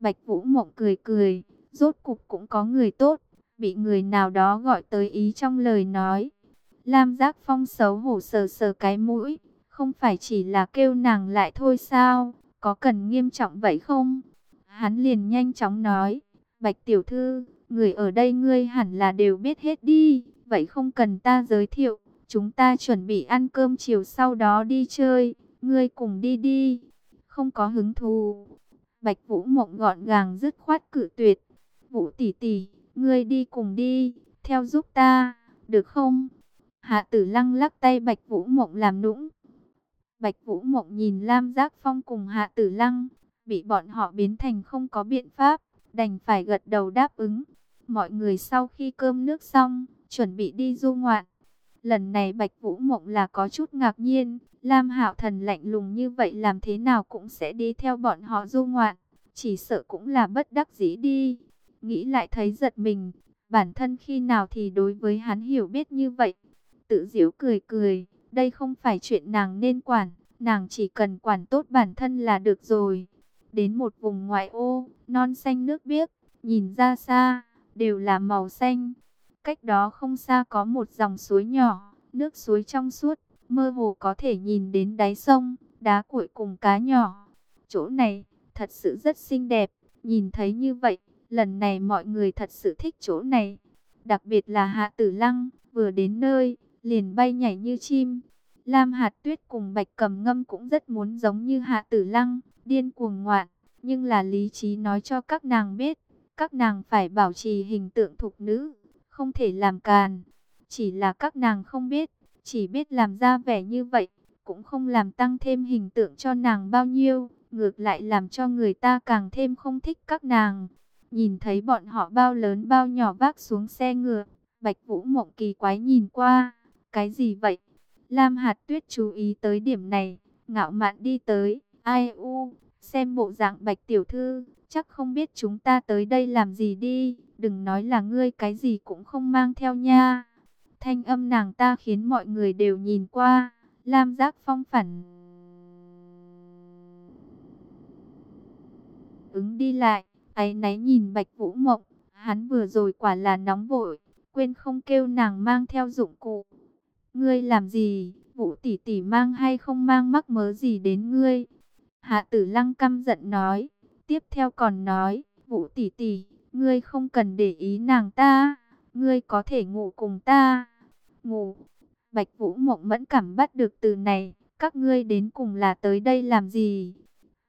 Bạch Vũ Mộng cười cười, rốt cục cũng có người tốt bị người nào đó gọi tới ý trong lời nói. Lam Giác Phong xấu hổ sờ sờ cái mũi, không phải chỉ là kêu nàng lại thôi sao, có cần nghiêm trọng vậy không? Hắn liền nhanh chóng nói, Bạch Tiểu Thư, người ở đây ngươi hẳn là đều biết hết đi, vậy không cần ta giới thiệu, chúng ta chuẩn bị ăn cơm chiều sau đó đi chơi, ngươi cùng đi đi, không có hứng thú. Bạch Vũ Mộng gọn gàng dứt khoát cử tuyệt, Vũ tỷ tỷ Ngươi đi cùng đi, theo giúp ta, được không? Hạ tử lăng lắc tay Bạch Vũ Mộng làm nũng. Bạch Vũ Mộng nhìn Lam Giác Phong cùng Hạ tử lăng, bị bọn họ biến thành không có biện pháp, đành phải gật đầu đáp ứng. Mọi người sau khi cơm nước xong, chuẩn bị đi du ngoạn. Lần này Bạch Vũ Mộng là có chút ngạc nhiên, Lam Hạo Thần lạnh lùng như vậy làm thế nào cũng sẽ đi theo bọn họ du ngoạn, chỉ sợ cũng là bất đắc dĩ đi nghĩ lại thấy giật mình, bản thân khi nào thì đối với hắn hiểu biết như vậy. Tự giễu cười cười, đây không phải chuyện nàng nên quản, nàng chỉ cần quản tốt bản thân là được rồi. Đến một vùng ngoại ô, non xanh nước biếc, nhìn ra xa, đều là màu xanh. Cách đó không xa có một dòng suối nhỏ, nước suối trong suốt, mơ hồ có thể nhìn đến đáy sông, đá cuội cùng cá nhỏ. Chỗ này, thật sự rất xinh đẹp, nhìn thấy như vậy, Lần này mọi người thật sự thích chỗ này. Đặc biệt là Hạ Tử Lăng, vừa đến nơi, liền bay nhảy như chim. Lam Hạt Tuyết cùng Bạch Cầm Ngâm cũng rất muốn giống như Hạ Tử Lăng, điên cuồng ngoạn. Nhưng là lý trí nói cho các nàng biết, các nàng phải bảo trì hình tượng thục nữ, không thể làm càn. Chỉ là các nàng không biết, chỉ biết làm ra vẻ như vậy, cũng không làm tăng thêm hình tượng cho nàng bao nhiêu, ngược lại làm cho người ta càng thêm không thích các nàng. Nhìn thấy bọn họ bao lớn bao nhỏ vác xuống xe ngựa, Bạch Vũ Mộng kỳ quái nhìn qua. Cái gì vậy? Lam Hạt Tuyết chú ý tới điểm này, ngạo mạn đi tới, ai u, xem bộ dạng bạch tiểu thư, chắc không biết chúng ta tới đây làm gì đi, đừng nói là ngươi cái gì cũng không mang theo nha. Thanh âm nàng ta khiến mọi người đều nhìn qua, Lam Giác Phong phản. Ứng đi lại, ấy náy nhìn Bạch Vũ Mộng, hắn vừa rồi quả là nóng vội, quên không kêu nàng mang theo dụng cụ. Ngươi làm gì, Vũ tỷ tỷ mang hay không mang mắc mớ gì đến ngươi? Hạ Tử Lăng căm giận nói, tiếp theo còn nói, Vũ tỷ tỷ, ngươi không cần để ý nàng ta, ngươi có thể ngủ cùng ta. Ngủ. Bạch Vũ Mộng mẫn cảm bắt được từ này, các ngươi đến cùng là tới đây làm gì?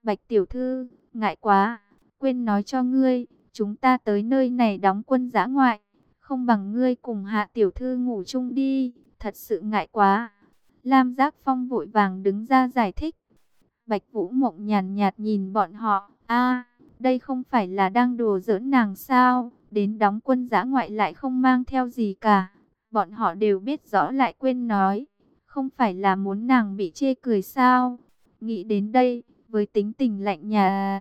Bạch tiểu thư, ngại quá, quên nói cho ngươi, chúng ta tới nơi này đóng quân giã ngoại, không bằng ngươi cùng hạ tiểu thư ngủ chung đi, thật sự ngại quá. Lam Giác Phong vội vàng đứng ra giải thích. Bạch Vũ Mộng nhàn nhạt nhìn bọn họ, a đây không phải là đang đùa giỡn nàng sao, đến đóng quân giã ngoại lại không mang theo gì cả. Bọn họ đều biết rõ lại quên nói, không phải là muốn nàng bị chê cười sao. Nghĩ đến đây, với tính tình lạnh nhà,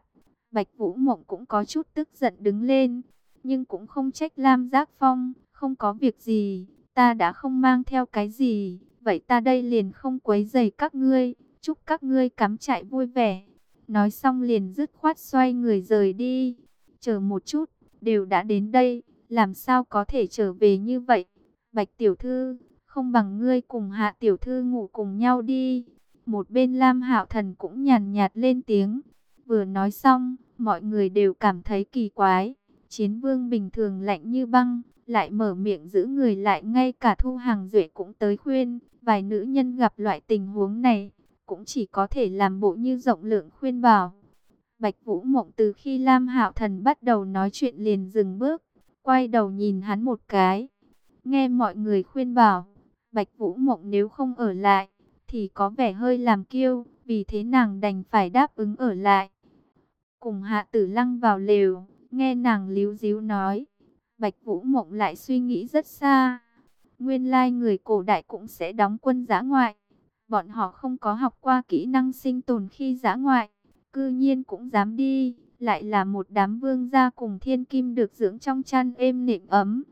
Bạch Vũ Mộng cũng có chút tức giận đứng lên, nhưng cũng không trách Lam Giác Phong, không có việc gì, ta đã không mang theo cái gì, vậy ta đây liền không quấy rầy các ngươi, chúc các ngươi cắm trại vui vẻ. Nói xong liền dứt khoát xoay người rời đi. Chờ một chút, đều đã đến đây, làm sao có thể trở về như vậy? Bạch tiểu thư, không bằng ngươi cùng hạ tiểu thư ngủ cùng nhau đi. Một bên Lam Hạo Thần cũng nhàn nhạt lên tiếng. Vừa nói xong, mọi người đều cảm thấy kỳ quái. Chiến vương bình thường lạnh như băng, lại mở miệng giữ người lại ngay cả thu hàng duệ cũng tới khuyên. Vài nữ nhân gặp loại tình huống này, cũng chỉ có thể làm bộ như rộng lượng khuyên bảo. Bạch Vũ Mộng từ khi Lam Hạo Thần bắt đầu nói chuyện liền dừng bước, quay đầu nhìn hắn một cái. Nghe mọi người khuyên bảo, Bạch Vũ Mộng nếu không ở lại, thì có vẻ hơi làm kiêu, vì thế nàng đành phải đáp ứng ở lại. Cùng Hạ Tử Lăng vào lều, nghe nàng líu díu nói, Bạch Vũ Mộng lại suy nghĩ rất xa. Nguyên lai người cổ đại cũng sẽ đóng quân giã ngoại. Bọn họ không có học qua kỹ năng sinh tồn khi dã ngoại, cư nhiên cũng dám đi, lại là một đám vương gia cùng thiên kim được dưỡng trong chăn êm nệm ấm.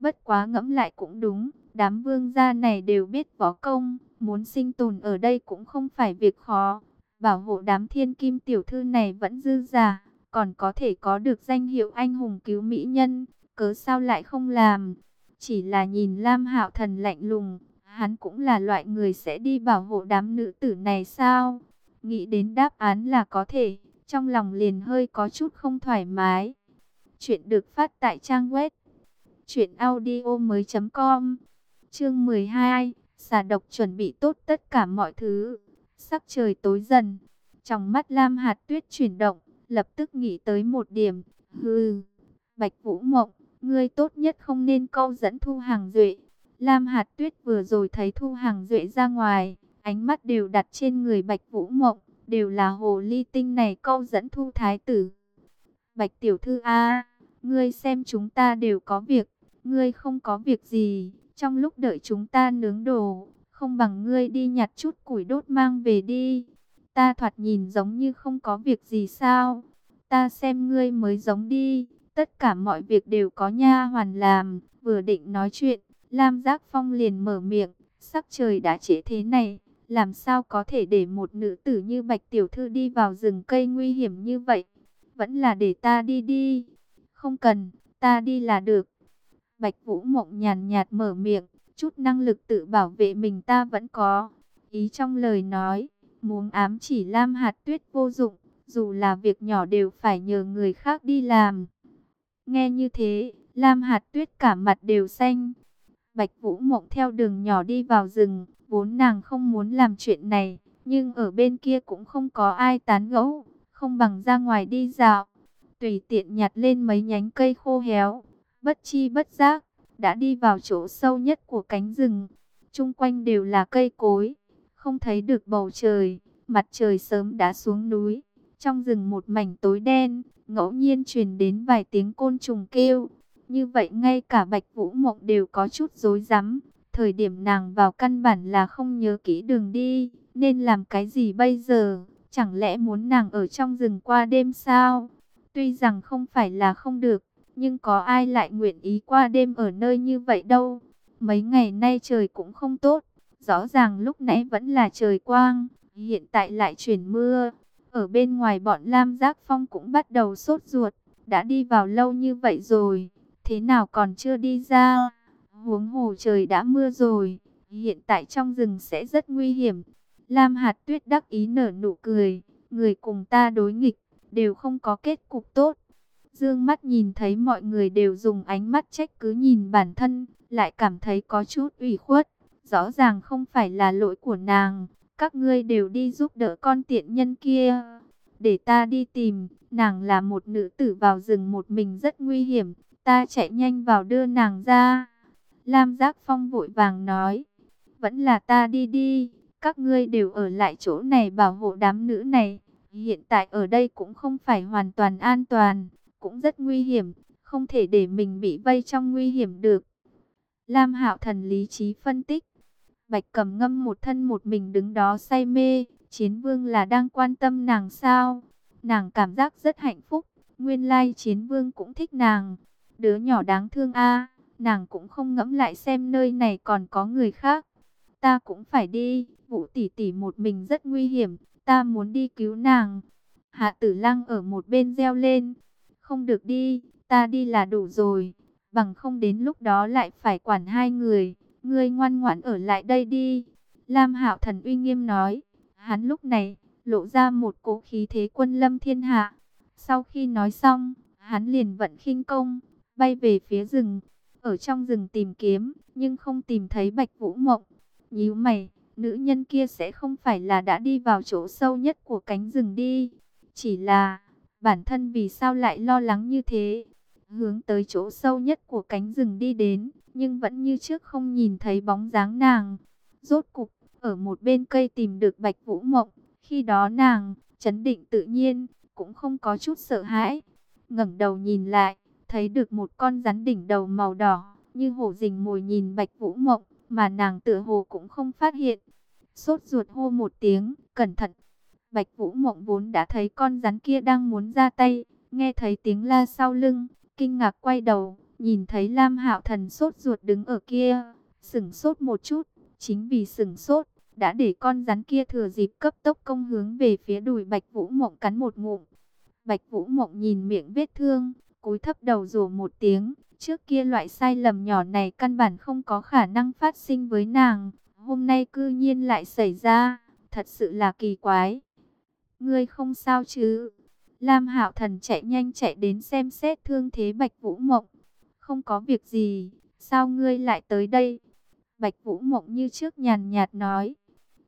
Bất quá ngẫm lại cũng đúng, đám vương gia này đều biết võ công, muốn sinh tồn ở đây cũng không phải việc khó. Bảo hộ đám thiên kim tiểu thư này vẫn dư giả, còn có thể có được danh hiệu anh hùng cứu mỹ nhân, cớ sao lại không làm. Chỉ là nhìn Lam Hạo Thần lạnh lùng, hắn cũng là loại người sẽ đi bảo hộ đám nữ tử này sao? Nghĩ đến đáp án là có thể, trong lòng liền hơi có chút không thoải mái. Chuyện được phát tại trang web truyệnaudiomoi.com. Chương 12, xà độc chuẩn bị tốt tất cả mọi thứ. Sắc trời tối dần, trong mắt Lam Hạt Tuyết chuyển động, lập tức nghĩ tới một điểm, hừ, Bạch Vũ Mộng, ngươi tốt nhất không nên câu dẫn Thu Hàng Duệ. Lam Hạt Tuyết vừa rồi thấy Thu Hàng Duệ ra ngoài, ánh mắt đều đặt trên người Bạch Vũ Mộng, đều là hồ ly tinh này câu dẫn Thu Thái Tử. Bạch Tiểu Thư A, ngươi xem chúng ta đều có việc, ngươi không có việc gì, trong lúc đợi chúng ta nướng đồ, không bằng ngươi đi nhặt chút củi đốt mang về đi. Ta thoạt nhìn giống như không có việc gì sao, ta xem ngươi mới giống đi, tất cả mọi việc đều có nha hoàn làm, vừa định nói chuyện Lam Giác Phong liền mở miệng, sắc trời đã trễ thế này, làm sao có thể để một nữ tử như Bạch Tiểu Thư đi vào rừng cây nguy hiểm như vậy? Vẫn là để ta đi đi. Không cần, ta đi là được. Bạch Vũ Mộng nhàn nhạt mở miệng, chút năng lực tự bảo vệ mình ta vẫn có. Ý trong lời nói, muốn ám chỉ Lam Hạt Tuyết vô dụng, dù là việc nhỏ đều phải nhờ người khác đi làm. Nghe như thế, Lam Hạt Tuyết cả mặt đều xanh. Bạch Vũ Mộng theo đường nhỏ đi vào rừng, vốn nàng không muốn làm chuyện này, nhưng ở bên kia cũng không có ai tán gẫu, không bằng ra ngoài đi dạo. Tùy tiện nhặt lên mấy nhánh cây khô héo, bất chi bất giác, đã đi vào chỗ sâu nhất của cánh rừng. Trung quanh đều là cây cối, không thấy được bầu trời, mặt trời sớm đã xuống núi. Trong rừng một mảnh tối đen, ngẫu nhiên truyền đến vài tiếng côn trùng kêu. Như vậy ngay cả Bạch Vũ Mộng đều có chút rối rắm, Thời điểm nàng vào căn bản là không nhớ kỹ đường đi, nên làm cái gì bây giờ? Chẳng lẽ muốn nàng ở trong rừng qua đêm sao? Tuy rằng không phải là không được, nhưng có ai lại nguyện ý qua đêm ở nơi như vậy đâu. Mấy ngày nay trời cũng không tốt, rõ ràng lúc nãy vẫn là trời quang, hiện tại lại chuyển mưa. Ở bên ngoài bọn Lam Giác Phong cũng bắt đầu sốt ruột, đã đi vào lâu như vậy rồi, thế nào còn chưa đi ra? Huống hồ trời đã mưa rồi, hiện tại trong rừng sẽ rất nguy hiểm. Lam Hạt Tuyết đắc ý nở nụ cười, người cùng ta đối nghịch, đều không có kết cục tốt. Dương mắt nhìn thấy mọi người đều dùng ánh mắt trách cứ nhìn bản thân, lại cảm thấy có chút ủy khuất. Rõ ràng không phải là lỗi của nàng, các ngươi đều đi giúp đỡ con tiện nhân kia. Để ta đi tìm, nàng là một nữ tử vào rừng một mình rất nguy hiểm, ta chạy nhanh vào đưa nàng ra. Lam Giác Phong vội vàng nói, vẫn là ta đi đi, các ngươi đều ở lại chỗ này bảo hộ đám nữ này. Hiện tại ở đây cũng không phải hoàn toàn an toàn, cũng rất nguy hiểm, không thể để mình bị vây trong nguy hiểm được. Lam Hạo Thần lý trí phân tích, Bạch Cầm Ngâm một thân một mình đứng đó say mê, Chiến Vương là đang quan tâm nàng sao? Nàng cảm giác rất hạnh phúc, nguyên lai Chiến Vương cũng thích nàng. Đứa nhỏ đáng thương a, nàng cũng không ngẫm lại xem nơi này còn có người khác. Ta cũng phải đi, Vũ tỷ tỷ một mình rất nguy hiểm, ta muốn đi cứu nàng. Hạ Tử Lăng ở một bên reo lên, không được đi, ta đi là đủ rồi, bằng không đến lúc đó lại phải quản hai người, ngươi ngoan ngoãn ở lại đây đi. Lam Hạo Thần uy nghiêm nói, hắn lúc này lộ ra một cỗ khí thế quân lâm thiên hạ. Sau khi nói xong, hắn liền vận khinh công, bay về phía rừng, ở trong rừng tìm kiếm, nhưng không tìm thấy Bạch Vũ Mộng. Nhíu mày, nữ nhân kia sẽ không phải là đã đi vào chỗ sâu nhất của cánh rừng đi. Chỉ là, bản thân vì sao lại lo lắng như thế? Hướng tới chỗ sâu nhất của cánh rừng đi đến, nhưng vẫn như trước không nhìn thấy bóng dáng nàng. Rốt cục, ở một bên cây tìm được Bạch Vũ Mộng, khi đó nàng, chấn định tự nhiên, cũng không có chút sợ hãi. ngẩng đầu nhìn lại, thấy được một con rắn đỉnh đầu màu đỏ, như hổ rình mồi nhìn Bạch Vũ Mộng, mà nàng tựa hồ cũng không phát hiện. Sốt ruột hô một tiếng, cẩn thận. Bạch Vũ Mộng vốn đã thấy con rắn kia đang muốn ra tay, nghe thấy tiếng la sau lưng, kinh ngạc quay đầu, nhìn thấy Lam Hạo Thần sốt ruột đứng ở kia, sững sốt một chút, chính vì sững sốt, đã để con rắn kia thừa dịp cấp tốc công hướng về phía đùi Bạch Vũ Mộng cắn một ngụm. Bạch Vũ Mộng nhìn miệng vết thương, cúi thấp đầu rủ một tiếng, trước kia loại sai lầm nhỏ này căn bản không có khả năng phát sinh với nàng, hôm nay cư nhiên lại xảy ra, thật sự là kỳ quái. Ngươi không sao chứ? Lam Hạo Thần chạy nhanh chạy đến xem xét thương thế Bạch Vũ Mộng. Không có việc gì, sao ngươi lại tới đây? Bạch Vũ Mộng như trước nhàn nhạt nói.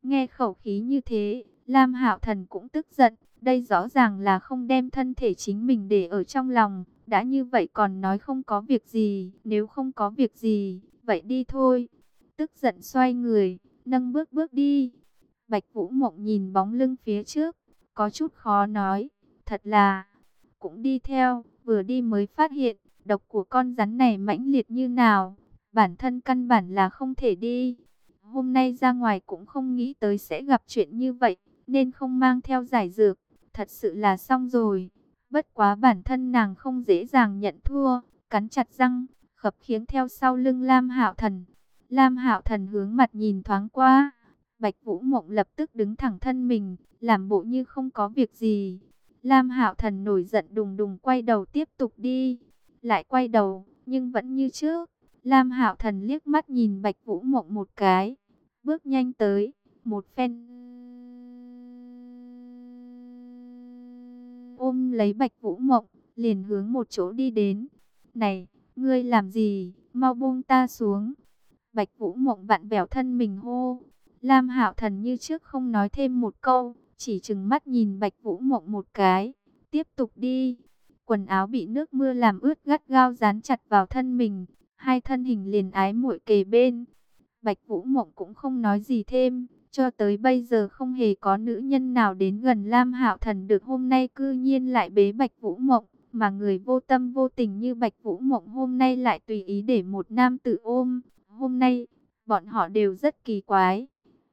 Nghe khẩu khí như thế, Lam Hạo Thần cũng tức giận, đây rõ ràng là không đem thân thể chính mình để ở trong lòng, đã như vậy còn nói không có việc gì, nếu không có việc gì, vậy đi thôi. Tức giận xoay người, nâng bước bước đi. Bạch Vũ Mộng nhìn bóng lưng phía trước, có chút khó nói, thật là, cũng đi theo, vừa đi mới phát hiện, độc của con rắn này mãnh liệt như nào, bản thân căn bản là không thể đi. Hôm nay ra ngoài cũng không nghĩ tới sẽ gặp chuyện như vậy, nên không mang theo giải dược, thật sự là xong rồi. Bất quá bản thân nàng không dễ dàng nhận thua, cắn chặt răng, khập khiếng theo sau lưng Lam Hạo Thần. Lam Hạo Thần hướng mặt nhìn thoáng qua, Bạch Vũ Mộng lập tức đứng thẳng thân mình, làm bộ như không có việc gì. Lam Hạo Thần nổi giận đùng đùng quay đầu tiếp tục đi, lại quay đầu, nhưng vẫn như trước. Lam Hạo Thần liếc mắt nhìn Bạch Vũ Mộng một cái, bước nhanh tới, một phen ôm lấy Bạch Vũ Mộng, liền hướng một chỗ đi đến. "Này, ngươi làm gì? Mau buông ta xuống." Bạch Vũ Mộng vặn vẹo thân mình hô. Lam Hạo Thần như trước không nói thêm một câu, chỉ chừng mắt nhìn Bạch Vũ Mộng một cái, tiếp tục đi. Quần áo bị nước mưa làm ướt gắt gao dán chặt vào thân mình, hai thân hình liền ái muội kề bên. Bạch Vũ Mộng cũng không nói gì thêm, cho tới bây giờ không hề có nữ nhân nào đến gần Lam Hạo Thần được hôm nay cư nhiên lại bế Bạch Vũ Mộng, mà người vô tâm vô tình như Bạch Vũ Mộng hôm nay lại tùy ý để một nam tử ôm. Hôm nay, Bọn họ đều rất kỳ quái.